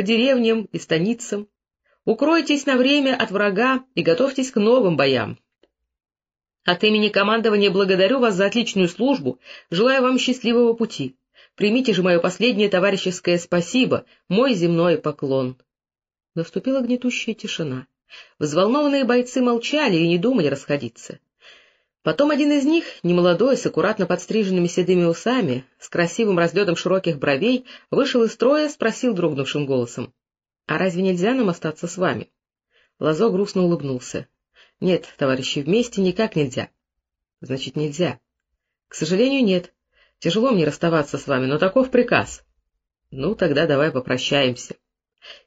по деревням и станицам. Укройтесь на время от врага и готовьтесь к новым боям. От имени командования благодарю вас за отличную службу, желаю вам счастливого пути. Примите же мое последнее товарищеское спасибо, мой земной поклон. Наступила гнетущая тишина. Взволнованные бойцы молчали и не думали расходиться. Потом один из них, немолодой, с аккуратно подстриженными седыми усами, с красивым разлетом широких бровей, вышел из строя, спросил дрогнувшим голосом. — А разве нельзя нам остаться с вами? Лазо грустно улыбнулся. — Нет, товарищи, вместе никак нельзя. — Значит, нельзя. — К сожалению, нет. Тяжело мне расставаться с вами, но таков приказ. — Ну, тогда давай попрощаемся.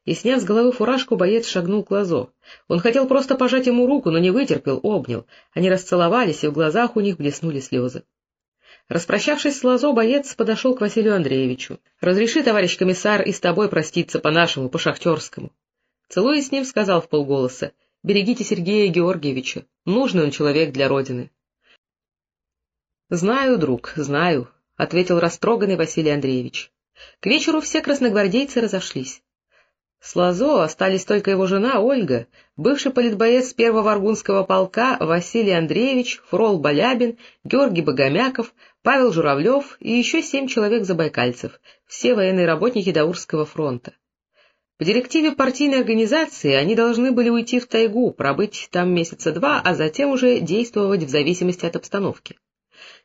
И, сняв с головы фуражку, боец шагнул к Лазо. Он хотел просто пожать ему руку, но не вытерпел, обнял. Они расцеловались, и в глазах у них блеснули слезы. Распрощавшись с Лазо, боец подошел к Василию Андреевичу. — Разреши, товарищ комиссар, и с тобой проститься по-нашему, по-шахтерскому. Целуясь с ним, сказал в полголоса. — Берегите Сергея Георгиевича. Нужный он человек для Родины. — Знаю, друг, знаю, — ответил растроганный Василий Андреевич. К вечеру все красногвардейцы разошлись. С Лазо остались только его жена Ольга, бывший политбоец первого аргунского полка Василий Андреевич, Фрол Балябин, Георгий Богомяков, Павел Журавлев и еще семь человек-забайкальцев, все военные работники Даурского фронта. По директиве партийной организации они должны были уйти в тайгу, пробыть там месяца два, а затем уже действовать в зависимости от обстановки.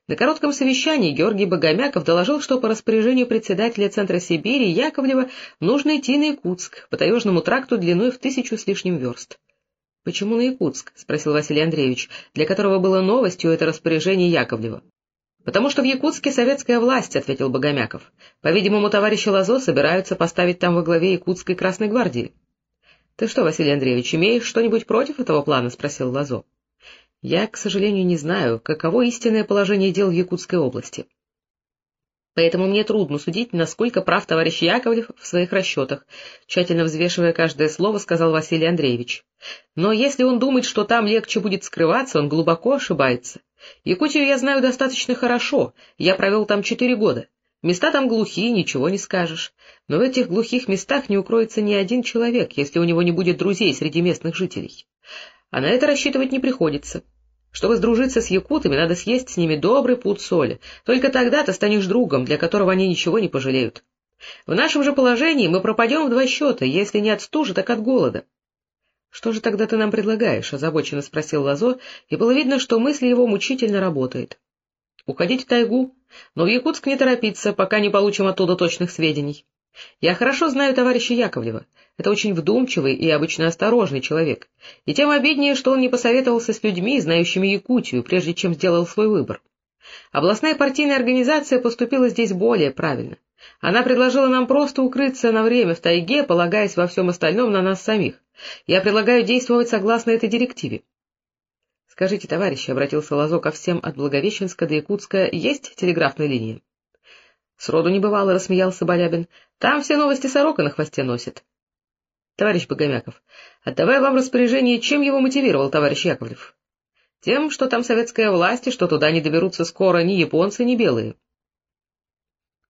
На коротком совещании Георгий Богомяков доложил, что по распоряжению председателя Центра Сибири Яковлева нужно идти на Якутск по таежному тракту длиной в тысячу с лишним верст. — Почему на Якутск? — спросил Василий Андреевич, для которого было новостью это распоряжение Яковлева. — Потому что в Якутске советская власть, — ответил Богомяков. — По-видимому, товарищи Лазо собираются поставить там во главе Якутской Красной Гвардии. — Ты что, Василий Андреевич, имеешь что-нибудь против этого плана? — спросил Лазо. Я, к сожалению, не знаю, каково истинное положение дел в Якутской области. Поэтому мне трудно судить, насколько прав товарищ Яковлев в своих расчетах, тщательно взвешивая каждое слово, сказал Василий Андреевич. Но если он думает, что там легче будет скрываться, он глубоко ошибается. Якутию я знаю достаточно хорошо, я провел там четыре года. Места там глухие, ничего не скажешь. Но в этих глухих местах не укроется ни один человек, если у него не будет друзей среди местных жителей а на это рассчитывать не приходится. Чтобы сдружиться с якутами, надо съесть с ними добрый пуд соли. Только тогда ты станешь другом, для которого они ничего не пожалеют. В нашем же положении мы пропадем в два счета, если не от стужи, так от голода. — Что же тогда ты нам предлагаешь? — озабоченно спросил Лазо, и было видно, что мысль его мучительно работает. — Уходить в тайгу, но в Якутск не торопиться, пока не получим оттуда точных сведений. Я хорошо знаю товарища Яковлева. Это очень вдумчивый и обычно осторожный человек, и тем обиднее, что он не посоветовался с людьми, знающими Якутию, прежде чем сделал свой выбор. Областная партийная организация поступила здесь более правильно. Она предложила нам просто укрыться на время в тайге, полагаясь во всем остальном на нас самих. Я предлагаю действовать согласно этой директиве. — Скажите, товарищи, — обратился Лазо ко всем от Благовещенска до Якутска, — есть телеграфная линия? — Сроду не бывало, — рассмеялся Балябин. — Там все новости сорока на хвосте носят. Товарищ Богомяков, отдавая вам распоряжение, чем его мотивировал товарищ Яковлев? Тем, что там советская власть, и что туда не доберутся скоро ни японцы, ни белые.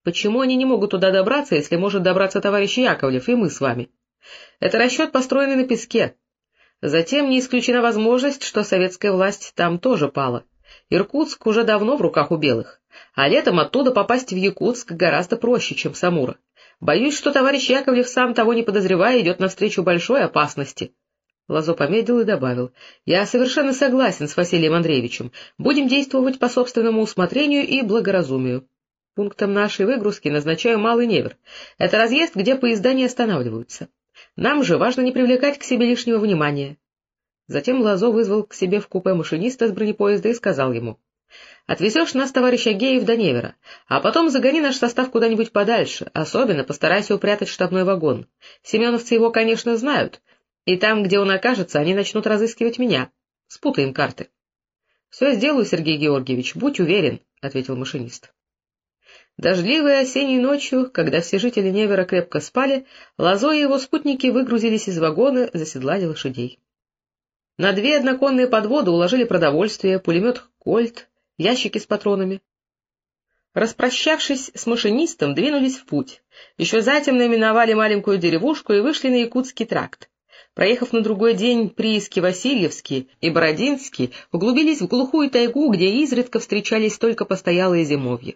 Почему они не могут туда добраться, если может добраться товарищ Яковлев и мы с вами? Это расчет, построенный на песке. Затем не исключена возможность, что советская власть там тоже пала. Иркутск уже давно в руках у белых, а летом оттуда попасть в Якутск гораздо проще, чем с Амура. Боюсь, что товарищ Яковлев, сам того не подозревая, идет навстречу большой опасности. Лазо помедлил и добавил. — Я совершенно согласен с Василием Андреевичем. Будем действовать по собственному усмотрению и благоразумию. Пунктом нашей выгрузки назначаю Малый Невер. Это разъезд, где поезда не останавливаются. Нам же важно не привлекать к себе лишнего внимания. Затем Лазо вызвал к себе в купе машиниста с бронепоезда и сказал ему. Отвезешь нас, товарищ Агеев, до Невера, а потом загони наш состав куда-нибудь подальше, особенно постарайся упрятать штабной вагон. Семеновцы его, конечно, знают, и там, где он окажется, они начнут разыскивать меня. Спутаем карты. — Все сделаю, Сергей Георгиевич, будь уверен, — ответил машинист. Дождливой осенней ночью, когда все жители Невера крепко спали, Лазо и его спутники выгрузились из вагона, заседлали лошадей. На две одноконные подводы уложили продовольствие, пулемет «Кольт», ящики с патронами. Распрощавшись с машинистом, двинулись в путь. Еще затем наименовали маленькую деревушку и вышли на Якутский тракт. Проехав на другой день прииски Васильевский и Бородинский, углубились в глухую тайгу, где изредка встречались только постоялые зимовья.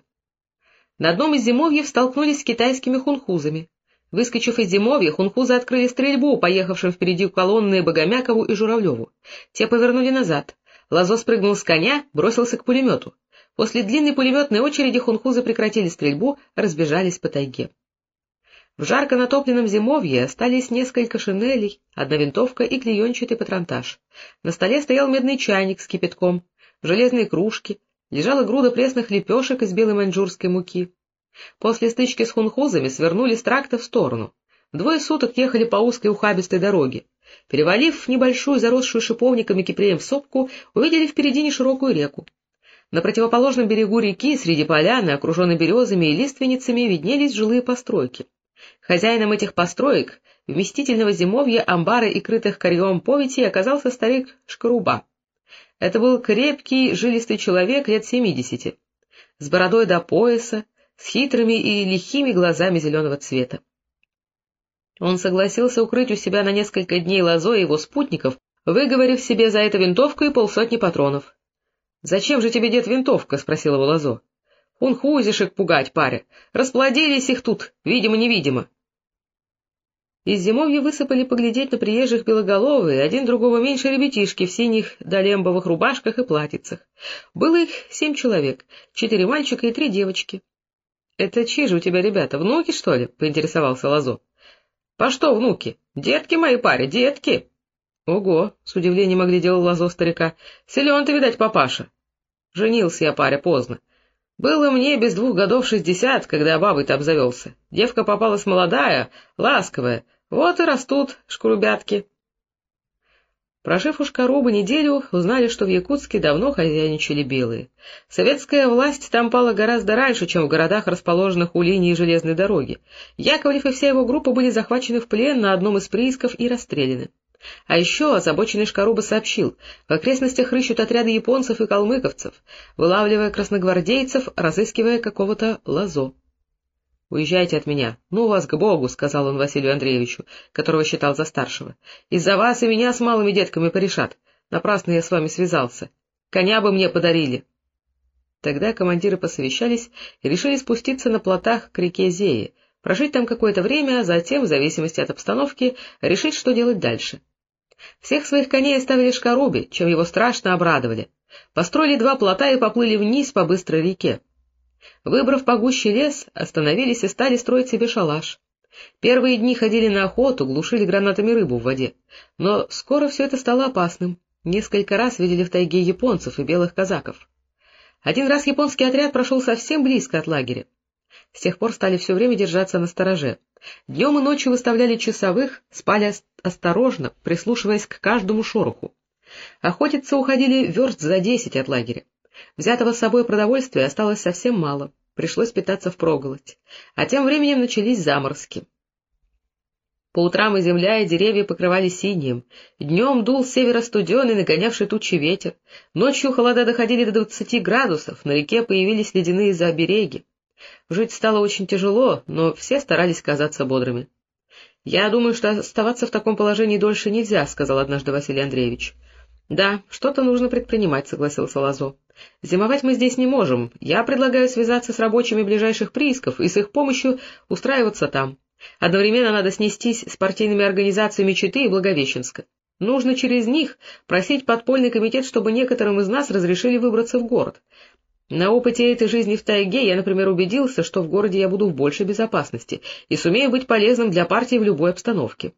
На одном из зимовьев столкнулись с китайскими хунхузами. Выскочив из зимовья, хунхузы открыли стрельбу, поехавшим впереди колонны Богомякову и Журавлеву. Те повернули назад. Лазо спрыгнул с коня, бросился к пулемету. После длинной пулеметной очереди хунхузы прекратили стрельбу, разбежались по тайге. В жарко натопленном зимовье остались несколько шинелей, одна винтовка и клеенчатый патронтаж. На столе стоял медный чайник с кипятком, железные кружки, лежала груда пресных лепешек из белой маньчжурской муки. После стычки с хунхузами свернули с тракта в сторону. Двое суток ехали по узкой ухабистой дороге. Перевалив небольшую заросшую шиповниками кипреем сопку, увидели впереди неширокую реку. На противоположном берегу реки, среди поляны, окруженной березами и лиственницами, виднелись жилые постройки. Хозяином этих построек, вместительного зимовья, амбара и крытых корьем повити, оказался старик Шкаруба. Это был крепкий, жилистый человек лет семидесяти, с бородой до пояса, с хитрыми и лихими глазами зеленого цвета. Он согласился укрыть у себя на несколько дней лозой его спутников, выговорив себе за это винтовку и полсотни патронов. — Зачем же тебе, дед, винтовка? — спросил его лозо. — Хунхузишек пугать, паря. Расплодились их тут, видимо-невидимо. Из зимовья высыпали поглядеть на приезжих белоголовые, один другого меньше ребятишки в синих долембовых рубашках и платьицах. Было их семь человек, четыре мальчика и три девочки. — Это чьи же у тебя ребята, внуки, что ли? — поинтересовался Лазо. — По что внуки? Детки мои паре, детки! — Ого! — с удивлением оглядел Лазо старика. — Силен ты, видать, папаша. Женился я, паря, поздно. Было мне без двух годов шестьдесят, когда бабой-то обзавелся. Девка попалась молодая, ласковая, вот и растут шкурубятки. Прожив у Шкарубы неделю, узнали, что в Якутске давно хозяйничали белые. Советская власть там пала гораздо раньше, чем в городах, расположенных у линии железной дороги. Яковлев и вся его группа были захвачены в плен на одном из приисков и расстреляны. А еще озабоченный Шкаруба сообщил, в окрестностях рыщут отряды японцев и калмыковцев, вылавливая красногвардейцев, разыскивая какого-то лазо. Уезжайте от меня. Ну вас к Богу, — сказал он Василию Андреевичу, которого считал за старшего. — Из-за вас и меня с малыми детками порешат. Напрасно я с вами связался. Коня бы мне подарили. Тогда командиры посовещались и решили спуститься на плотах к реке Зее, прожить там какое-то время, а затем, в зависимости от обстановки, решить, что делать дальше. Всех своих коней оставили Шкарубе, чем его страшно обрадовали. Построили два плота и поплыли вниз по быстрой реке. Выбрав погуще лес, остановились и стали строить себе шалаш. Первые дни ходили на охоту, глушили гранатами рыбу в воде. Но скоро все это стало опасным. Несколько раз видели в тайге японцев и белых казаков. Один раз японский отряд прошел совсем близко от лагеря. С тех пор стали все время держаться на стороже. Днем и ночью выставляли часовых, спали осторожно, прислушиваясь к каждому шороху. Охотиться уходили верст за десять от лагеря. Взятого с собой продовольствия осталось совсем мало, пришлось питаться впроголодь. А тем временем начались заморозки. По утрам и земля, и деревья покрывались синим. Днем дул северо-студеный, нагонявший тучи ветер. Ночью холода доходили до двадцати градусов, на реке появились ледяные забереги. Жить стало очень тяжело, но все старались казаться бодрыми. — Я думаю, что оставаться в таком положении дольше нельзя, — сказал однажды Василий Андреевич. — Да, что-то нужно предпринимать, — согласился Лазо. — Зимовать мы здесь не можем. Я предлагаю связаться с рабочими ближайших приисков и с их помощью устраиваться там. Одновременно надо снестись с партийными организациями Читы и Благовещенска. Нужно через них просить подпольный комитет, чтобы некоторым из нас разрешили выбраться в город. На опыте этой жизни в тайге я, например, убедился, что в городе я буду в большей безопасности и сумею быть полезным для партии в любой обстановке.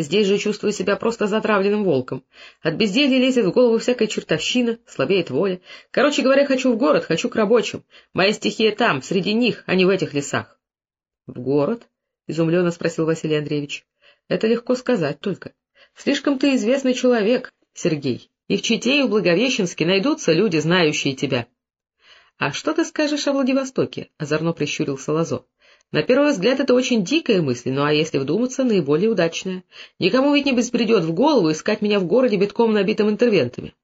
Здесь же чувствую себя просто затравленным волком. От безделья лезет в голову всякая чертовщина, слабеет воля. Короче говоря, хочу в город, хочу к рабочим. Моя стихия там, среди них, а не в этих лесах. — В город? — изумленно спросил Василий Андреевич. — Это легко сказать только. Слишком ты известный человек, Сергей, и в Чите и в Благовещенске найдутся люди, знающие тебя. — А что ты скажешь о Владивостоке? — озорно прищурился Лазо. На первый взгляд это очень дикая мысль, ну а если вдуматься, наиболее удачная. Никому ведь не беспредет в голову искать меня в городе битком набитым интервентами.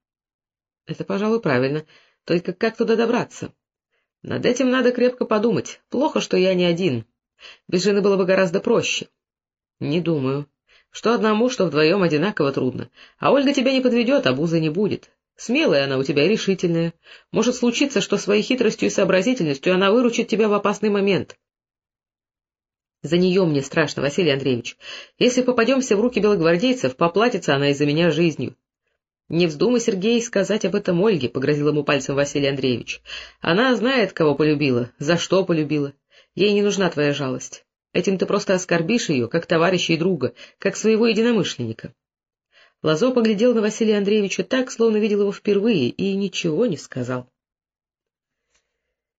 Это, пожалуй, правильно. Только как туда добраться? — Над этим надо крепко подумать. Плохо, что я не один. Без жены было бы гораздо проще. — Не думаю. Что одному, что вдвоем одинаково трудно. А Ольга тебя не подведет, а бузы не будет. Смелая она у тебя решительная. Может случиться, что своей хитростью и сообразительностью она выручит тебя в опасный момент. За нее мне страшно, Василий Андреевич. Если попадемся в руки белогвардейцев, поплатится она из-за меня жизнью. — Не вздумай, Сергей, сказать об этом Ольге, — погрозил ему пальцем Василий Андреевич. — Она знает, кого полюбила, за что полюбила. Ей не нужна твоя жалость. Этим ты просто оскорбишь ее, как товарища и друга, как своего единомышленника. Лазо поглядел на Василия Андреевича так, словно видел его впервые, и ничего не сказал.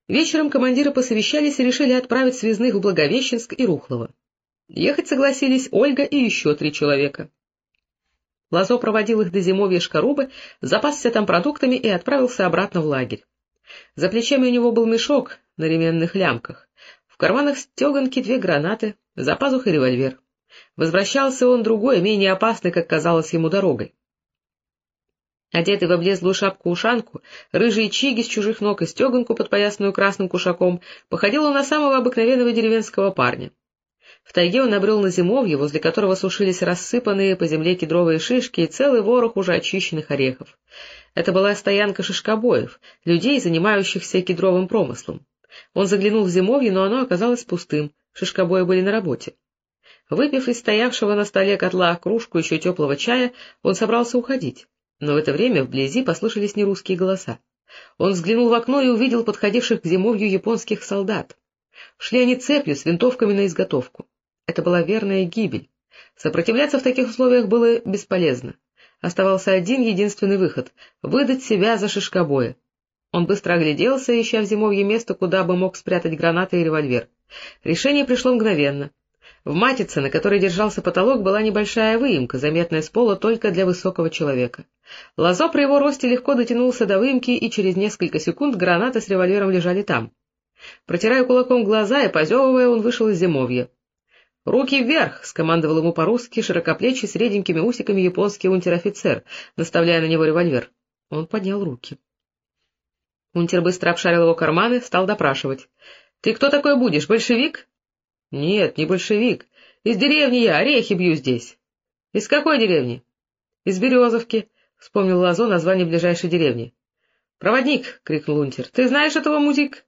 Вечером командиры посовещались и решили отправить связных в Благовещенск и Рухлово. Ехать согласились Ольга и еще три человека. Лазо проводил их до зимовья Шкарубы, запасся там продуктами и отправился обратно в лагерь. За плечами у него был мешок на ременных лямках, в карманах стеганки две гранаты, за пазухой револьвер. Возвращался он другой, менее опасный, как казалось ему, дорогой. Одетый в облезлую шапку-ушанку, рыжие чиги с чужих ног и стеганку, подпоясанную красным кушаком, походил он на самого обыкновенного деревенского парня. В тайге он набрел на зимовье, возле которого сушились рассыпанные по земле кедровые шишки и целый ворох уже очищенных орехов. Это была стоянка шишкобоев, людей, занимающихся кедровым промыслом. Он заглянул в зимовье, но оно оказалось пустым, шишкобои были на работе. Выпив из стоявшего на столе котла кружку еще теплого чая, он собрался уходить. Но в это время вблизи послышались нерусские голоса. Он взглянул в окно и увидел подходивших к зимовью японских солдат. Шли они цепью с винтовками на изготовку. Это была верная гибель. Сопротивляться в таких условиях было бесполезно. Оставался один единственный выход — выдать себя за шишкобоя. Он быстро огляделся, ища в зимовье место, куда бы мог спрятать гранаты и револьвер. Решение пришло мгновенно. В матице, на которой держался потолок, была небольшая выемка, заметная с пола только для высокого человека. Лазо при его росте легко дотянулся до выемки, и через несколько секунд гранаты с револьвером лежали там. Протирая кулаком глаза и позевывая, он вышел из зимовья. — Руки вверх! — скомандовал ему по-русски широкоплечий с реденькими усиками японский унтер-офицер, наставляя на него револьвер. Он поднял руки. Унтер быстро обшарил его карманы, стал допрашивать. — Ты кто такой будешь, большевик? — Нет, не большевик. Из деревни я, орехи бью здесь. — Из какой деревни? — Из Березовки, — вспомнил Лазо название ближайшей деревни. — Проводник! — крикнул Унтер. — Ты знаешь этого музик?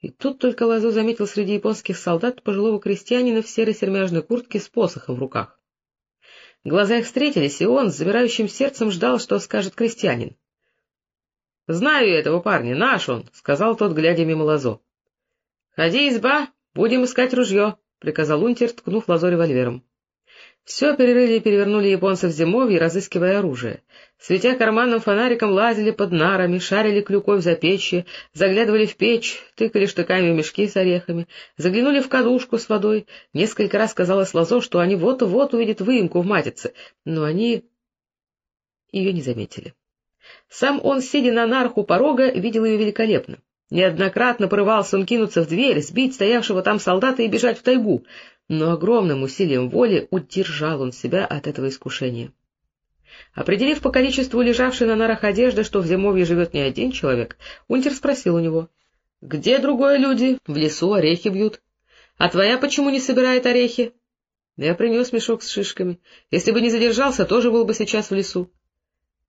И тут только Лазо заметил среди японских солдат пожилого крестьянина в серой сермяжной куртке с посохом в руках. Глаза их встретились, и он с замирающим сердцем ждал, что скажет крестьянин. — Знаю этого парня, наш он, — сказал тот, глядя мимо Лазо. — Ходи, изба, — Будем искать ружье, — приказал унтер, ткнув лазо револьвером. Все перерыли и перевернули японцы в зимовье, разыскивая оружие. Светя карманным фонариком, лазили под нарами, шарили клюкой в запечье, заглядывали в печь, тыкали штыками в мешки с орехами, заглянули в кадушку с водой. Несколько раз казалось Лазо, что они вот-вот увидят выемку в матице, но они ее не заметили. Сам он, сидя на нарху порога, видел ее великолепно. Неоднократно порывался он кинуться в дверь, сбить стоявшего там солдата и бежать в тайгу, но огромным усилием воли удержал он себя от этого искушения. Определив по количеству лежавшей на нарах одежды, что в зимовье живет не один человек, унтер спросил у него, — Где другое люди? В лесу орехи бьют. — А твоя почему не собирает орехи? — Я принес мешок с шишками. Если бы не задержался, тоже был бы сейчас в лесу.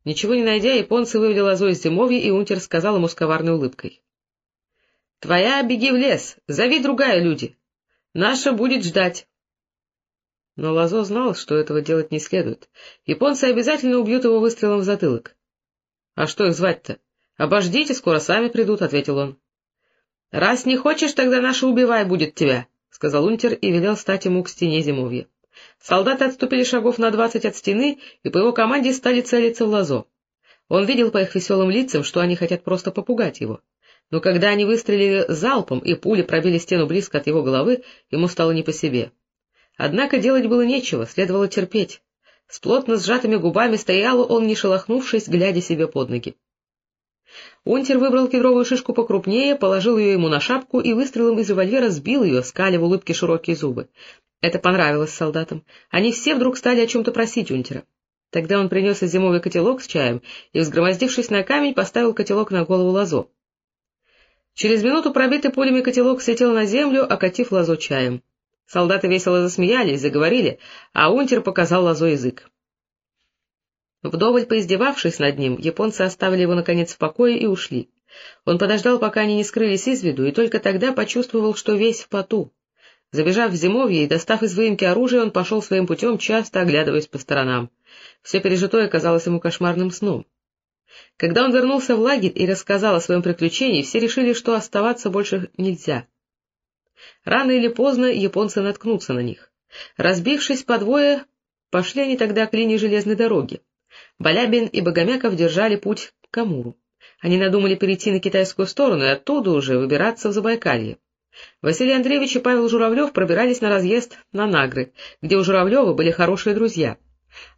Ничего не найдя, японцы вывели лозу из зимовья, и унтер сказал ему с коварной улыбкой. Твоя беги в лес, зови другая люди. Наша будет ждать. Но Лазо знал, что этого делать не следует. Японцы обязательно убьют его выстрелом в затылок. — А что их звать-то? — Обождите, скоро сами придут, — ответил он. — Раз не хочешь, тогда наша убивай будет тебя, — сказал унтер и велел стать ему к стене зимовья. Солдаты отступили шагов на двадцать от стены и по его команде стали целиться в Лазо. Он видел по их веселым лицам, что они хотят просто попугать его но когда они выстрелили залпом и пули пробили стену близко от его головы, ему стало не по себе. Однако делать было нечего, следовало терпеть. С плотно сжатыми губами стоял он, не шелохнувшись, глядя себе под ноги. Унтер выбрал кедровую шишку покрупнее, положил ее ему на шапку и выстрелом из револьвера сбил ее, скаля в улыбке широкие зубы. Это понравилось солдатам. Они все вдруг стали о чем-то просить Унтера. Тогда он принес зимовый котелок с чаем и, взгромоздившись на камень, поставил котелок на голову лозо. Через минуту пробитый пулями котелок слетел на землю, окатив лозо чаем. Солдаты весело засмеялись, заговорили, а унтер показал лозо язык. Вдоволь поиздевавшись над ним, японцы оставили его, наконец, в покое и ушли. Он подождал, пока они не скрылись из виду, и только тогда почувствовал, что весь в поту. Забежав в зимовье и достав из выемки оружие, он пошел своим путем, часто оглядываясь по сторонам. Все пережитое казалось ему кошмарным сном. Когда он вернулся в лагерь и рассказал о своем приключении, все решили, что оставаться больше нельзя. Рано или поздно японцы наткнутся на них. Разбившись по двое, пошли они тогда к линии железной дороги. Балябин и Богомяков держали путь к Амуру. Они надумали перейти на китайскую сторону и оттуда уже выбираться в Забайкалье. Василий Андреевич и Павел Журавлев пробирались на разъезд на Нагры, где у Журавлева были хорошие друзья.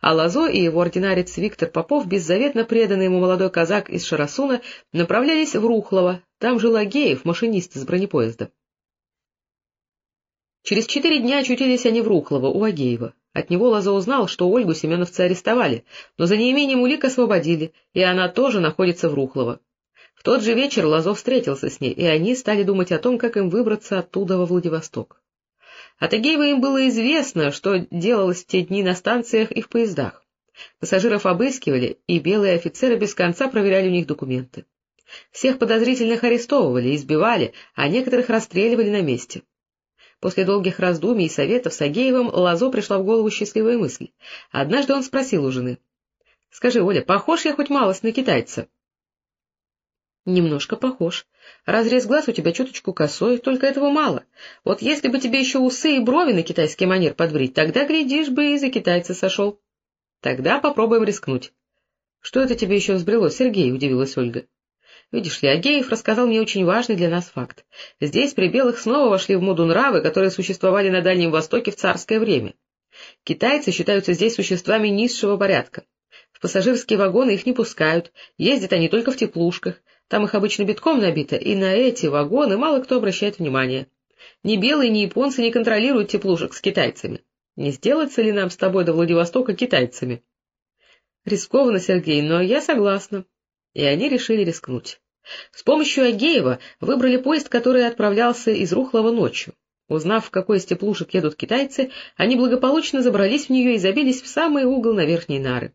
А Лазо и его ординарец Виктор Попов, беззаветно преданный ему молодой казак из Шарасуна, направлялись в Рухлово, там жил Агеев, машинист из бронепоезда. Через четыре дня очутились они в Рухлово, у Агеева. От него Лоза узнал, что Ольгу семеновцы арестовали, но за неимением улик освободили, и она тоже находится в Рухлово. В тот же вечер Лозов встретился с ней, и они стали думать о том, как им выбраться оттуда во Владивосток. От Агеева им было известно, что делалось в те дни на станциях и в поездах. Пассажиров обыскивали, и белые офицеры без конца проверяли у них документы. Всех подозрительных арестовывали, избивали, а некоторых расстреливали на месте. После долгих раздумий и советов с Агеевым Лазо пришла в голову счастливая мысль. Однажды он спросил у жены. — Скажи, Оля, похож я хоть малость на китайца? — Немножко похож. Разрез глаз у тебя чуточку косой, только этого мало. Вот если бы тебе еще усы и брови на китайский манер подбрить, тогда, глядишь, бы и за китайца сошел. — Тогда попробуем рискнуть. — Что это тебе еще взбрело, Сергей? — удивилась Ольга. Видишь ли, Агеев рассказал мне очень важный для нас факт. Здесь при белых снова вошли в моду нравы, которые существовали на Дальнем Востоке в царское время. Китайцы считаются здесь существами низшего порядка. Пассажирские вагоны их не пускают, ездят они только в теплушках, там их обычно битком набито, и на эти вагоны мало кто обращает внимание. Ни белые, ни японцы не контролируют теплушек с китайцами. Не сделаться ли нам с тобой до Владивостока китайцами? Рискованно, Сергей, но я согласна. И они решили рискнуть. С помощью Агеева выбрали поезд, который отправлялся из Рухлова ночью. Узнав, в какой из теплушек едут китайцы, они благополучно забрались в нее и забились в самый угол на верхней нары.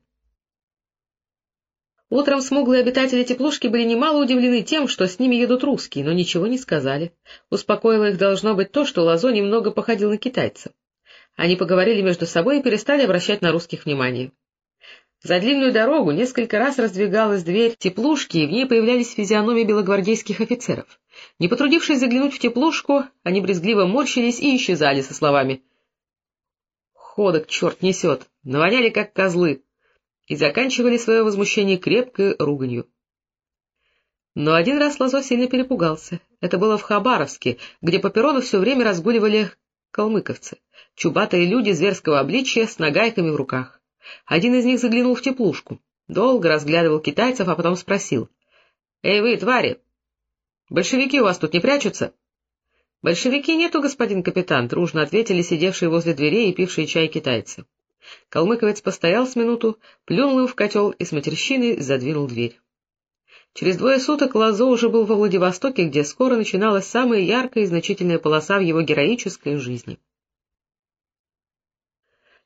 Утром смуглые обитатели теплушки были немало удивлены тем, что с ними едут русские, но ничего не сказали. Успокоило их должно быть то, что Лазо немного походил на китайца. Они поговорили между собой и перестали обращать на русских внимание. За длинную дорогу несколько раз раздвигалась дверь теплушки, и в ней появлялись физиономии белогвардейских офицеров. Не потрудившись заглянуть в теплушку, они брезгливо морщились и исчезали со словами «Ходок черт несет! Навоняли, как козлы!» И заканчивали свое возмущение крепкой руганью. Но один раз Лазо сильно перепугался. Это было в Хабаровске, где по перрону все время разгуливали калмыковцы, чубатые люди зверского обличия с нагайками в руках. Один из них заглянул в теплушку, долго разглядывал китайцев, а потом спросил. — Эй вы, твари! Большевики у вас тут не прячутся? — Большевики нету, господин капитан, — дружно ответили сидевшие возле дверей и пившие чай китайцы. Калмыковец постоял с минуту, плюнул им в котел и с матерщиной задвинул дверь. Через двое суток Лазо уже был во Владивостоке, где скоро начиналась самая яркая и значительная полоса в его героической жизни.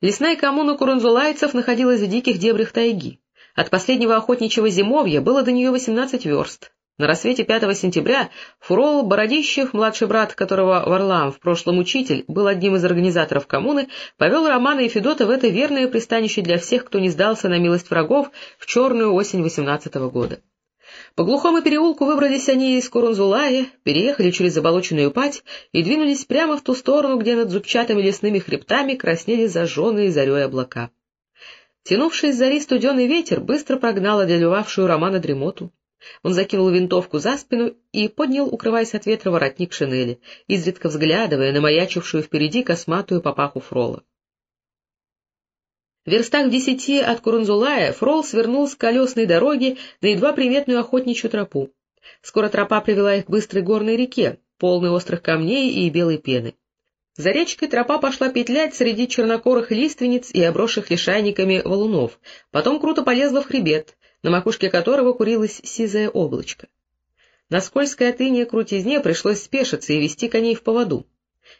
Лесная коммуна курунзулайцев находилась в диких дебрях тайги. От последнего охотничьего зимовья было до нее 18 верст. На рассвете 5 сентября Фурол Бородищев, младший брат которого Варлам, в прошлом учитель, был одним из организаторов коммуны, повел Романа и Федота в это верное пристанище для всех, кто не сдался на милость врагов в черную осень 18 -го года. По глухому переулку выбрались они из Курунзулая, переехали через заболоченную пать и двинулись прямо в ту сторону, где над зубчатыми лесными хребтами краснели зажженные зарей облака. Тянувший с зари студеный ветер быстро прогнал одолевавшую Романа дремоту. Он закинул винтовку за спину и поднял, укрываясь от ветра, воротник шинели, изредка взглядывая на маячившую впереди косматую папаху фрола. В верстах десяти от Курунзулая Фрол свернул с колесной дороги на едва приметную охотничью тропу. Скоро тропа привела их к быстрой горной реке, полной острых камней и белой пены. За речкой тропа пошла петлять среди чернокорых лиственниц и обросших лишайниками валунов, потом круто полезла в хребет, на макушке которого курилось сизое облачко. На скользкой от крутизне пришлось спешиться и вести коней в поводу.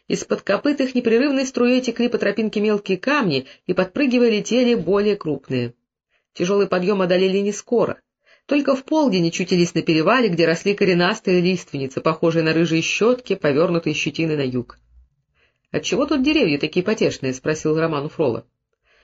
Из-под копыт их непрерывной струей текли по тропинке мелкие камни, и, подпрыгивая, летели более крупные. Тяжелый подъем одолели не скоро. Только в полдень очутились на перевале, где росли коренастые лиственницы, похожие на рыжие щетки, повернутые щетины на юг. — Отчего тут деревья такие потешные? — спросил Роман у Фрола.